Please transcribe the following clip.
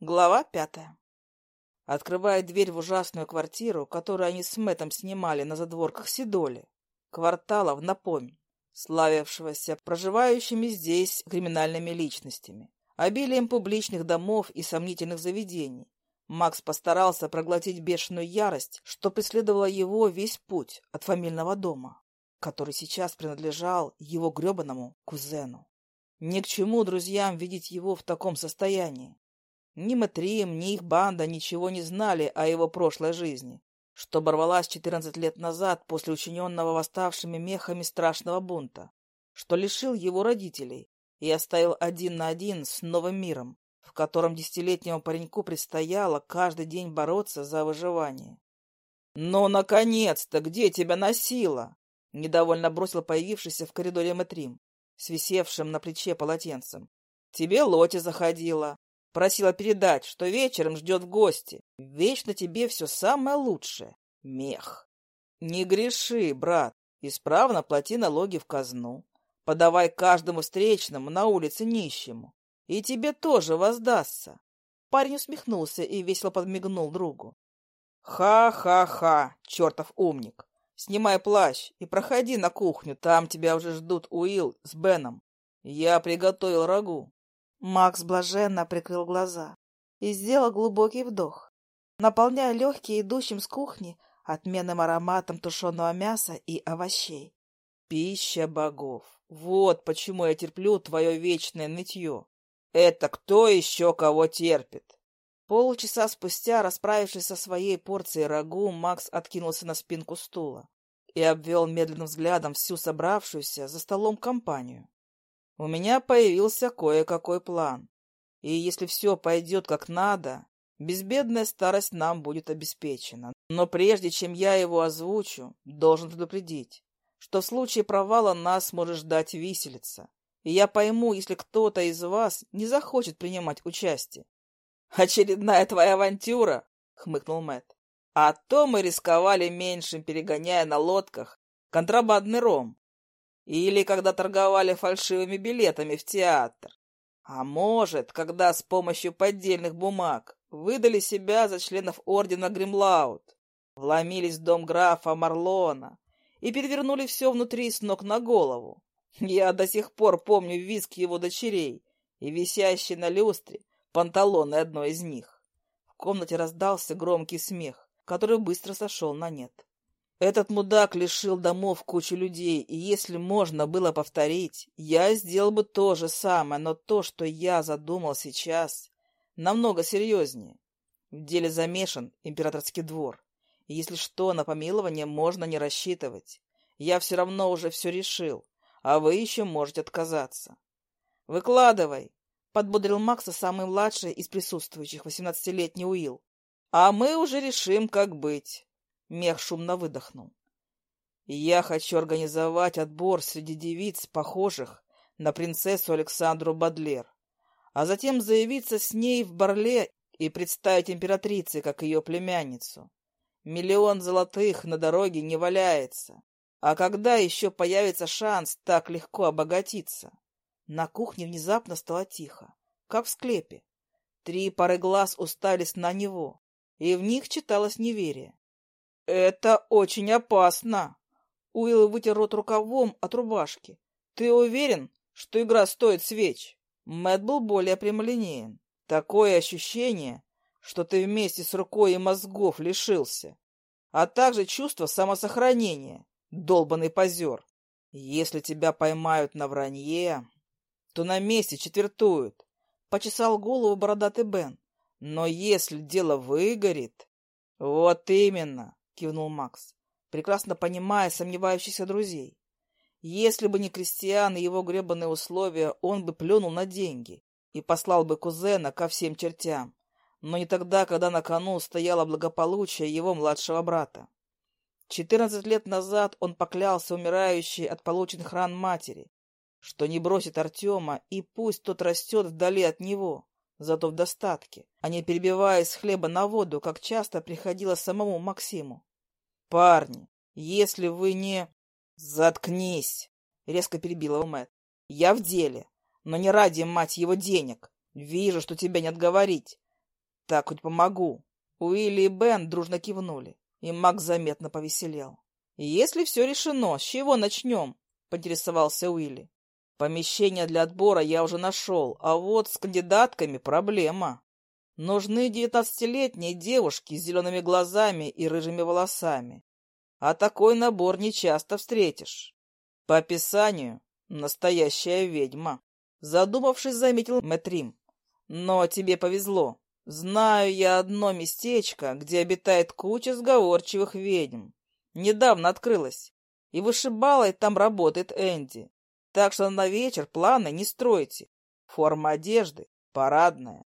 Глава пятая. Открывая дверь в ужасную квартиру, которую они с Мэттом снимали на задворках Сидоли, кварталов Напомнь, славившегося проживающими здесь криминальными личностями, обилием публичных домов и сомнительных заведений, Макс постарался проглотить бешеную ярость, что преследовала его весь путь от фамильного дома, который сейчас принадлежал его гребаному кузену. Ни к чему друзьям видеть его в таком состоянии. Ни Матрим, ни их банда ничего не знали о его прошлой жизни, что оборвалась 14 лет назад после учиненного восставшими мехами страшного бунта, что лишил его родителей и оставил один на один с новым миром, в котором десятилетнему пареньку предстояло каждый день бороться за выживание. «Ну, наконец-то! Где тебя носило?» — недовольно бросил появившийся в коридоре Мэтрим, с висевшим на плече полотенцем. «Тебе Лоти заходила. Просила передать, что вечером ждет в гости. Вечно тебе все самое лучшее. Мех. Не греши, брат. Исправно плати налоги в казну. Подавай каждому встречному на улице нищему. И тебе тоже воздастся. Парень усмехнулся и весело подмигнул другу. Ха-ха-ха, чертов умник. Снимай плащ и проходи на кухню, там тебя уже ждут Уилл с Беном. Я приготовил рагу. Макс блаженно прикрыл глаза и сделал глубокий вдох, наполняя легкие идущим с кухни отменным ароматом тушеного мяса и овощей. Пища богов. Вот почему я терплю твое вечное нытье. Это кто еще кого терпит? Полчаса спустя, расправившись со своей порцией рагу, Макс откинулся на спинку стула и обвел медленным взглядом всю собравшуюся за столом компанию. У меня появился кое-какой план, и если все пойдет как надо, безбедная старость нам будет обеспечена. Но прежде чем я его озвучу, должен предупредить, что в случае провала нас может ждать виселица и я пойму, если кто-то из вас не захочет принимать участие. «Очередная твоя авантюра!» — хмыкнул Мэт. «А то мы рисковали меньшим, перегоняя на лодках контрабандный ром. Или когда торговали фальшивыми билетами в театр. А может, когда с помощью поддельных бумаг выдали себя за членов ордена Гримлаут, вломились в дом графа Марлона и перевернули все внутри с ног на голову. Я до сих пор помню визг его дочерей и висящий на люстре панталоны одной из них. В комнате раздался громкий смех, который быстро сошел на нет. Этот мудак лишил домов кучу людей, и если можно было повторить, я сделал бы то же самое, но то, что я задумал сейчас, намного серьезнее. В деле замешан императорский двор, и если что, на помилование можно не рассчитывать. Я все равно уже все решил, а вы еще можете отказаться. «Выкладывай!» — подбодрил Макса самый младший из присутствующих, восемнадцатилетний Уилл. «А мы уже решим, как быть!» Мех шумно выдохнул. «Я хочу организовать отбор среди девиц, похожих на принцессу Александру Бадлер, а затем заявиться с ней в Барле и представить императрице как ее племянницу. Миллион золотых на дороге не валяется. А когда еще появится шанс так легко обогатиться? На кухне внезапно стало тихо, как в склепе. Три пары глаз устались на него, и в них читалось неверие. «Это очень опасно!» Уилл вытер рот рукавом от рубашки. «Ты уверен, что игра стоит свеч?» Мэтт был более прямолинеен. «Такое ощущение, что ты вместе с рукой и мозгов лишился, а также чувство самосохранения долбанный позер. Если тебя поймают на вранье, то на месте четвертуют. Почесал голову бородатый Бен. Но если дело выгорит... Вот именно, кивнул Макс, прекрасно понимая сомневающихся друзей. Если бы не Кристиан и его гребаные условия, он бы плюнул на деньги и послал бы кузена ко всем чертям, но не тогда, когда на кону стояло благополучие его младшего брата. Четырнадцать лет назад он поклялся умирающей от полученных ран матери, что не бросит Артема, и пусть тот растет вдали от него, зато в достатке, а не перебиваясь хлеба на воду, как часто приходило самому Максиму. «Парни, если вы не...» «Заткнись!» — резко перебил его Мэтт. «Я в деле, но не ради, мать его, денег. Вижу, что тебя не отговорить. Так хоть помогу. Уилли и Бен дружно кивнули, и Мак заметно повеселел. «Если все решено, с чего начнем?» — поинтересовался Уилли. «Помещение для отбора я уже нашел, а вот с кандидатками проблема. Нужны девятнадцатилетние девушки с зелеными глазами и рыжими волосами. А такой набор не часто встретишь. По описанию — настоящая ведьма». Задумавшись, заметил Мэтрим. «Но тебе повезло. Знаю я одно местечко, где обитает куча сговорчивых ведьм. Недавно открылось. И вышибалой там работает Энди. Так что на вечер планы не стройте. Форма одежды парадная.